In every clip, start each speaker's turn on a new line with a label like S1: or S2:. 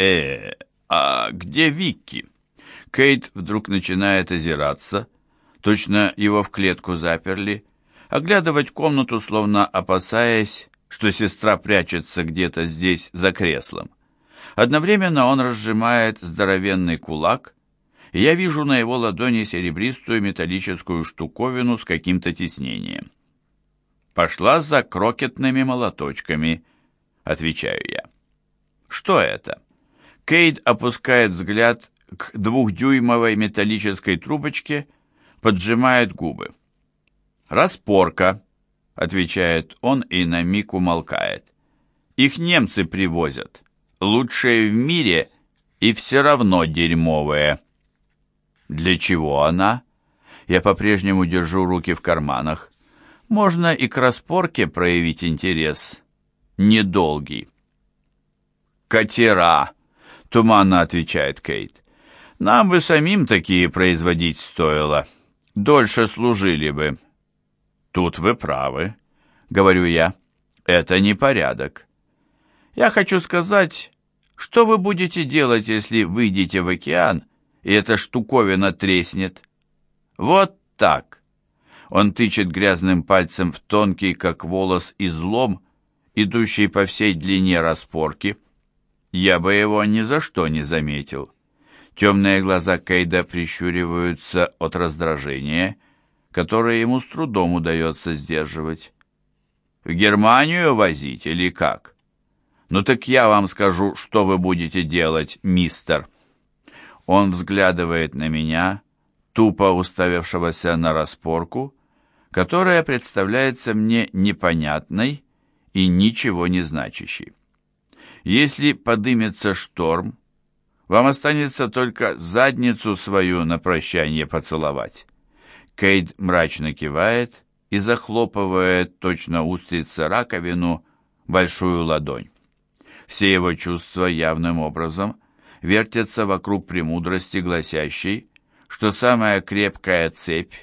S1: э а где Викки?» Кейт вдруг начинает озираться. Точно его в клетку заперли. Оглядывать комнату, словно опасаясь, что сестра прячется где-то здесь за креслом. Одновременно он разжимает здоровенный кулак, и я вижу на его ладони серебристую металлическую штуковину с каким-то тиснением. «Пошла за крокетными молоточками», — отвечаю я. «Что это?» Кейт опускает взгляд к двухдюймовой металлической трубочке, поджимает губы. «Распорка», — отвечает он и на миг умолкает. «Их немцы привозят. Лучшие в мире и все равно дерьмовые». «Для чего она?» Я по-прежнему держу руки в карманах. Можно и к распорке проявить интерес. Недолгий. «Катера!» — туманно отвечает Кейт. «Нам бы самим такие производить стоило. Дольше служили бы». «Тут вы правы», — говорю я. «Это не порядок. Я хочу сказать, что вы будете делать, если выйдете в океан, и эта штуковина треснет? Вот так». Он тычет грязным пальцем в тонкий, как волос, излом, идущий по всей длине распорки. Я бы его ни за что не заметил. Темные глаза Кейда прищуриваются от раздражения — которое ему с трудом удается сдерживать. В Германию возить или как? Ну так я вам скажу, что вы будете делать, мистер. Он взглядывает на меня, тупо уставившегося на распорку, которая представляется мне непонятной и ничего не значащей. Если подымется шторм, вам останется только задницу свою на прощание поцеловать. Кейт мрачно кивает и захлопывает точно устрица раковину большую ладонь. Все его чувства явным образом вертятся вокруг премудрости, гласящей, что самая крепкая цепь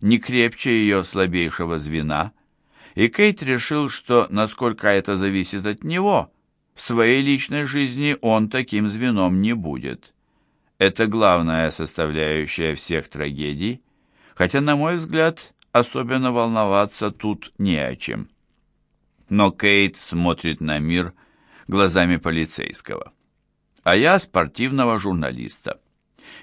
S1: не крепче ее слабейшего звена, и Кейт решил, что, насколько это зависит от него, в своей личной жизни он таким звеном не будет. Это главная составляющая всех трагедий, хотя, на мой взгляд, особенно волноваться тут не о чем. Но Кейт смотрит на мир глазами полицейского, а я спортивного журналиста.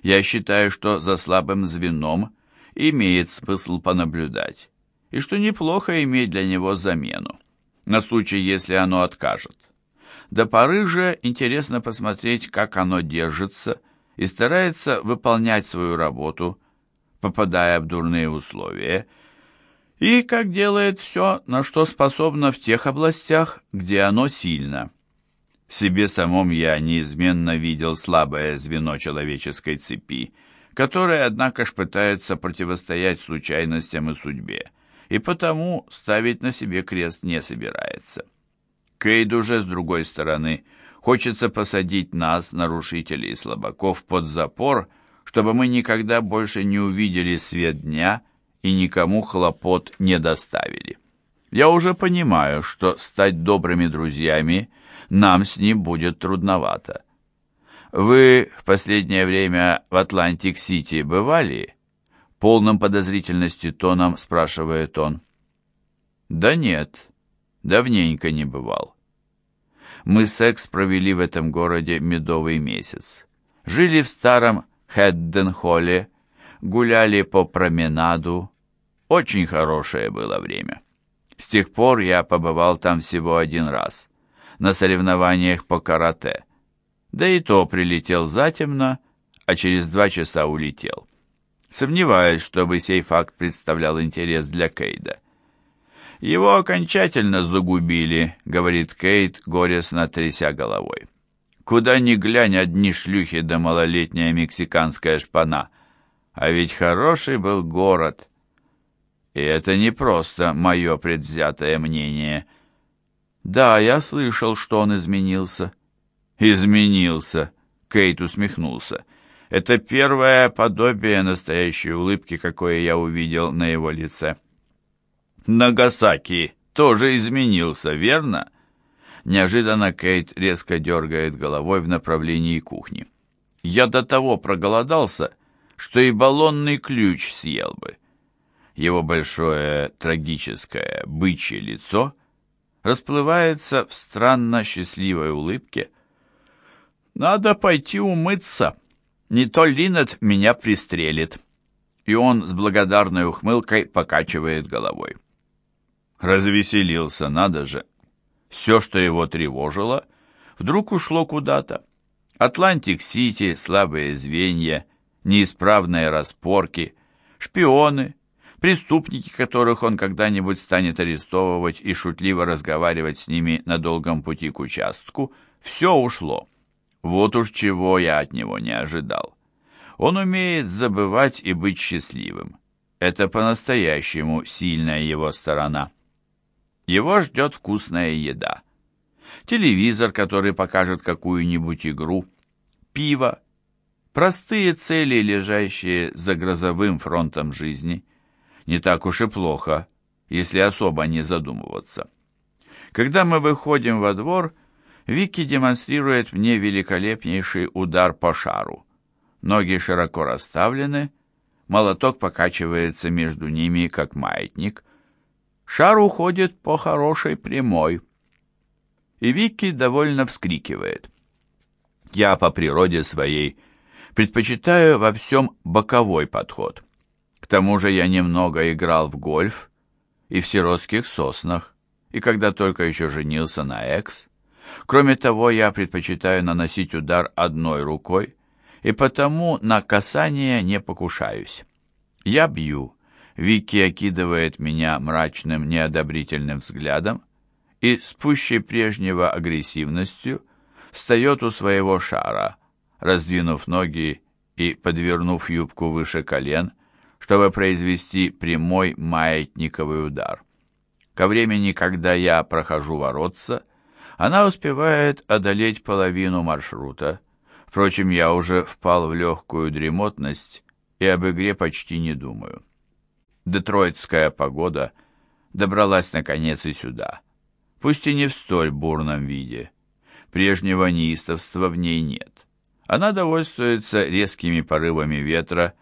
S1: Я считаю, что за слабым звеном имеет смысл понаблюдать, и что неплохо иметь для него замену, на случай, если оно откажет. До поры же интересно посмотреть, как оно держится и старается выполнять свою работу – попадая в дурные условия, и как делает все, на что способно в тех областях, где оно сильно. В себе самом я неизменно видел слабое звено человеческой цепи, которое, однако ж, пытается противостоять случайностям и судьбе, и потому ставить на себе крест не собирается. Кейд уже с другой стороны хочется посадить нас, нарушителей и слабаков, под запор чтобы мы никогда больше не увидели свет дня и никому хлопот не доставили. Я уже понимаю, что стать добрыми друзьями нам с ним будет трудновато. Вы в последнее время в Атлантик-Сити бывали? Полным подозрительности тоном спрашивает он. Да нет, давненько не бывал. Мы с Экс провели в этом городе медовый месяц. Жили в старом Хедденхолле, гуляли по променаду. Очень хорошее было время. С тех пор я побывал там всего один раз, на соревнованиях по карате. Да и то прилетел затемно, а через два часа улетел. Сомневаюсь, чтобы сей факт представлял интерес для Кейда. «Его окончательно загубили», — говорит Кейт, горестно тряся головой. Куда ни глянь, одни шлюхи да малолетняя мексиканская шпана. А ведь хороший был город. И это не просто мое предвзятое мнение. Да, я слышал, что он изменился. Изменился, Кейт усмехнулся. Это первое подобие настоящей улыбки, какое я увидел на его лице. Нагасаки тоже изменился, верно? Неожиданно Кейт резко дергает головой в направлении кухни. Я до того проголодался, что и баллонный ключ съел бы. Его большое трагическое бычье лицо расплывается в странно счастливой улыбке. «Надо пойти умыться, не то Линет меня пристрелит». И он с благодарной ухмылкой покачивает головой. Развеселился, надо же. Все, что его тревожило, вдруг ушло куда-то. Атлантик-Сити, слабые звенья, неисправные распорки, шпионы, преступники, которых он когда-нибудь станет арестовывать и шутливо разговаривать с ними на долгом пути к участку, все ушло. Вот уж чего я от него не ожидал. Он умеет забывать и быть счастливым. Это по-настоящему сильная его сторона. Его ждет вкусная еда. Телевизор, который покажет какую-нибудь игру. Пиво. Простые цели, лежащие за грозовым фронтом жизни. Не так уж и плохо, если особо не задумываться. Когда мы выходим во двор, Вики демонстрирует мне великолепнейший удар по шару. Ноги широко расставлены, молоток покачивается между ними, как маятник, Шар уходит по хорошей прямой. И Вики довольно вскрикивает. Я по природе своей предпочитаю во всем боковой подход. К тому же я немного играл в гольф и в сиротских соснах, и когда только еще женился на экс. Кроме того, я предпочитаю наносить удар одной рукой, и потому на касание не покушаюсь. Я бью, Вики окидывает меня мрачным, неодобрительным взглядом и с пущей прежнего агрессивностью встает у своего шара, раздвинув ноги и подвернув юбку выше колен, чтобы произвести прямой маятниковый удар. Ко времени, когда я прохожу воротца, она успевает одолеть половину маршрута. Впрочем, я уже впал в легкую дремотность и об игре почти не думаю. Детройтская погода добралась наконец и сюда, пусть и не в столь бурном виде. Прежнего неистовства в ней нет. Она довольствуется резкими порывами ветра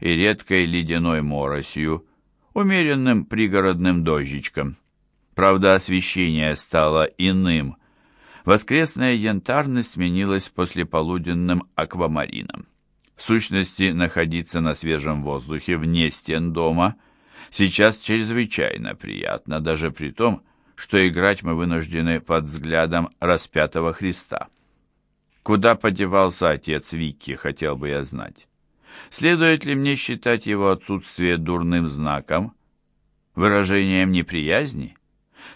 S1: и редкой ледяной моросью, умеренным пригородным дождичком. Правда, освещение стало иным. Воскресная янтарность сменилась послеполуденным аквамарином. В сущности, находиться на свежем воздухе вне стен дома – сейчас чрезвычайно приятно, даже при том, что играть мы вынуждены под взглядом распятого Христа. Куда подевался отец Вики, хотел бы я знать. Следует ли мне считать его отсутствие дурным знаком, выражением неприязни?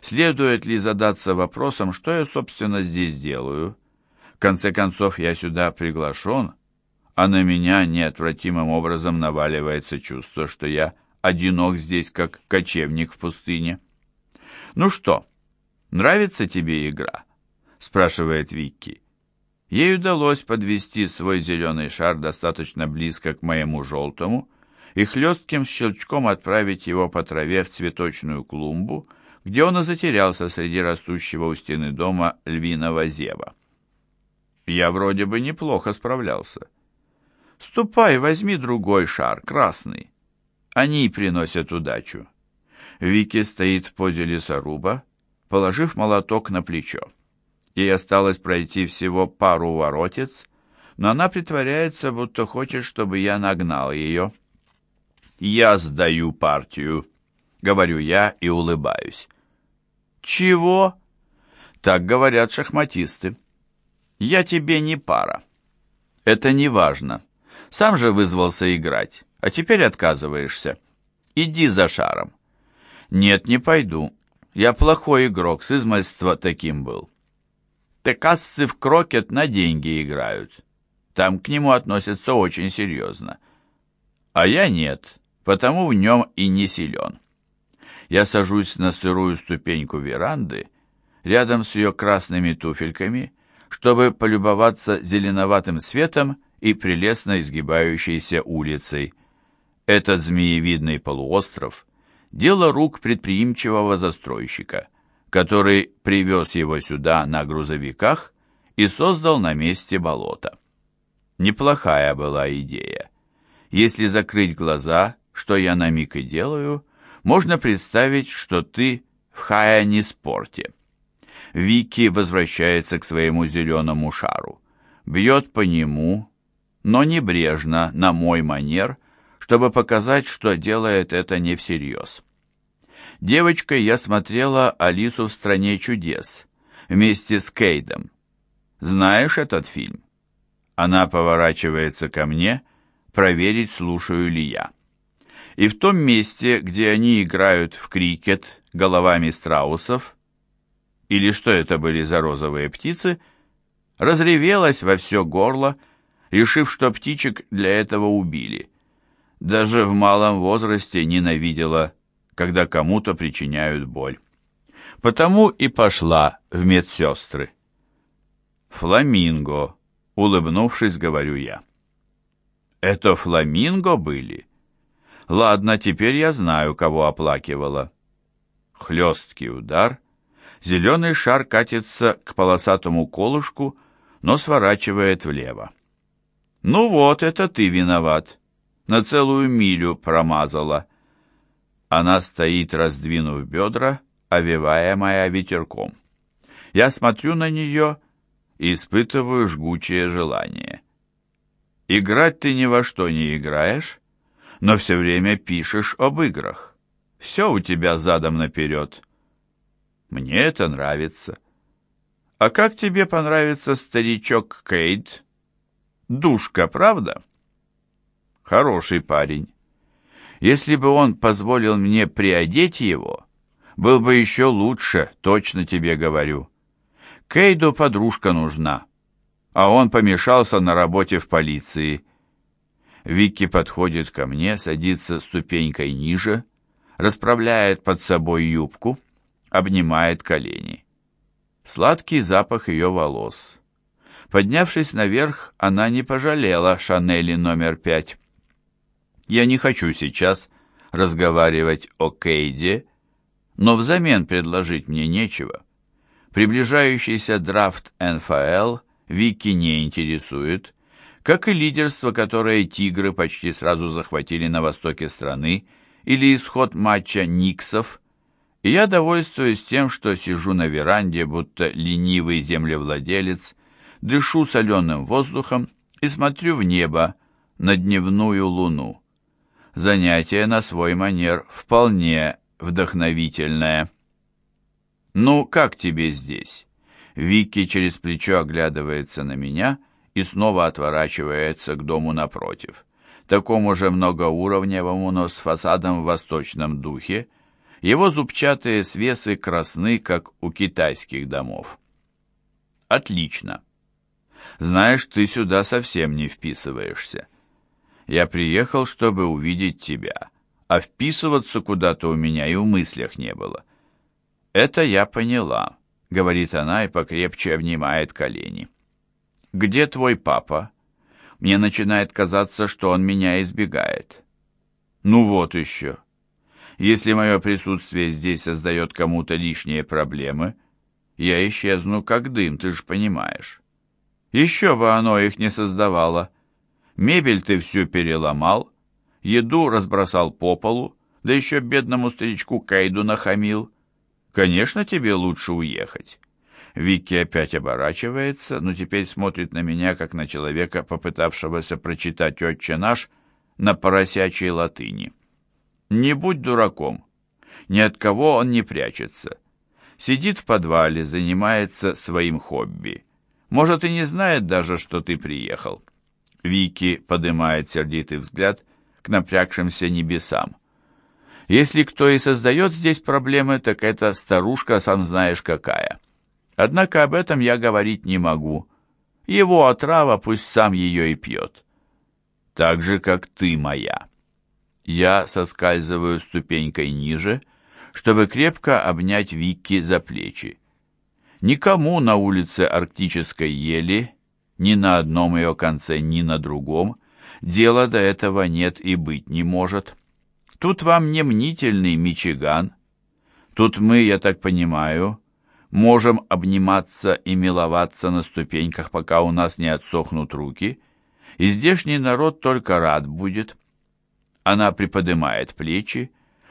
S1: Следует ли задаться вопросом, что я, собственно, здесь делаю? В конце концов, я сюда приглашен, а на меня неотвратимым образом наваливается чувство, что я одинок здесь, как кочевник в пустыне. «Ну что, нравится тебе игра?» — спрашивает Вики. Ей удалось подвести свой зеленый шар достаточно близко к моему желтому и хлестким щелчком отправить его по траве в цветочную клумбу, где он и затерялся среди растущего у стены дома львиного зева. Я вроде бы неплохо справлялся. «Ступай, возьми другой шар, красный. Они приносят удачу. Вики стоит в позе лесоруба, положив молоток на плечо. Ей осталось пройти всего пару воротец, но она притворяется, будто хочет, чтобы я нагнал ее. «Я сдаю партию», — говорю я и улыбаюсь. «Чего?» Так говорят шахматисты. «Я тебе не пара». «Это не важно. Сам же вызвался играть а теперь отказываешься. Иди за шаром. Нет, не пойду. Я плохой игрок, с измальства таким был. Текассы в крокет на деньги играют. Там к нему относятся очень серьезно. А я нет, потому в нем и не силен. Я сажусь на сырую ступеньку веранды, рядом с ее красными туфельками, чтобы полюбоваться зеленоватым светом и прелестно изгибающейся улицей. Этот змеевидный полуостров – дело рук предприимчивого застройщика. который привез его сюда на грузовиках и создал на месте болото. Неплохая была идея. Если закрыть глаза, что я на миг и делаю, можно представить, что ты в Хаяни-спорте. Вики возвращается к своему зеленому шару, бьет по нему, но небрежно, на мой манер, чтобы показать, что делает это не всерьез. Девочкой я смотрела «Алису в стране чудес» вместе с Кейдом. Знаешь этот фильм? Она поворачивается ко мне, проверить, слушаю ли я. И в том месте, где они играют в крикет головами страусов, или что это были за розовые птицы, разревелась во все горло, решив, что птичек для этого убили. Даже в малом возрасте ненавидела, когда кому-то причиняют боль. Потому и пошла в медсестры. «Фламинго», — улыбнувшись, говорю я. «Это фламинго были?» «Ладно, теперь я знаю, кого оплакивала». Хлесткий удар. Зеленый шар катится к полосатому колышку, но сворачивает влево. «Ну вот, это ты виноват. На целую милю промазала». Она стоит, раздвинув бедра, овиваемая ветерком. Я смотрю на нее и испытываю жгучее желание. Играть ты ни во что не играешь, но все время пишешь об играх. Все у тебя задом наперед. Мне это нравится. А как тебе понравится старичок Кейт? Душка, правда? Хороший парень. Если бы он позволил мне приодеть его, был бы еще лучше, точно тебе говорю. Кейду подружка нужна, а он помешался на работе в полиции. Вики подходит ко мне, садится ступенькой ниже, расправляет под собой юбку, обнимает колени. Сладкий запах ее волос. Поднявшись наверх, она не пожалела Шанели номер пять. Я не хочу сейчас разговаривать о Кейде, но взамен предложить мне нечего. Приближающийся драфт НФЛ Вики не интересует, как и лидерство, которое «Тигры» почти сразу захватили на востоке страны, или исход матча Никсов, и я довольствуюсь тем, что сижу на веранде, будто ленивый землевладелец, дышу соленым воздухом и смотрю в небо на дневную луну. Занятие на свой манер вполне вдохновительное. «Ну, как тебе здесь?» Вики через плечо оглядывается на меня и снова отворачивается к дому напротив, такому же многоуровневому, но с фасадом в восточном духе. Его зубчатые свесы красны, как у китайских домов. «Отлично. Знаешь, ты сюда совсем не вписываешься. Я приехал, чтобы увидеть тебя, а вписываться куда-то у меня и в мыслях не было». «Это я поняла», — говорит она и покрепче обнимает колени. «Где твой папа?» Мне начинает казаться, что он меня избегает. Ну вот еще. Если мое присутствие здесь создает кому-то лишние проблемы, я исчезну как дым, ты же понимаешь. Еще бы оно их не создавало. Мебель ты всю переломал, еду разбросал по полу, да еще бедному старичку Кайду нахамил. Конечно, тебе лучше уехать. Вики опять оборачивается, но теперь смотрит на меня, как на человека, попытавшегося прочитать «Отче наш» на поросячьей латыни. Не будь дураком. Ни от кого он не прячется. Сидит в подвале, занимается своим хобби. Может, и не знает даже, что ты приехал. Вики поднимает сердитый взгляд к напрягшимся небесам. Если кто и создает здесь проблемы, так это старушка, сам знаешь какая. Однако об этом я говорить не могу. Его отрава пусть сам ее и пьет. Так же, как ты моя. Я соскальзываю ступенькой ниже, чтобы крепко обнять Вики за плечи. Никому на улице Арктической ели, ни на одном ее конце, ни на другом, дела до этого нет и быть не может. Тут вам не мнительный Мичиган. Тут мы, я так понимаю, можем обниматься и миловаться на ступеньках, пока у нас не отсохнут руки, и здешний народ только рад будет. Она приподнимает плечи,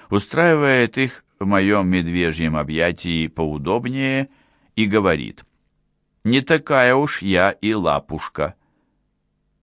S1: устраивает их в моем медвежьем объятии поудобнее и говорит, «Не такая уж я и лапушка».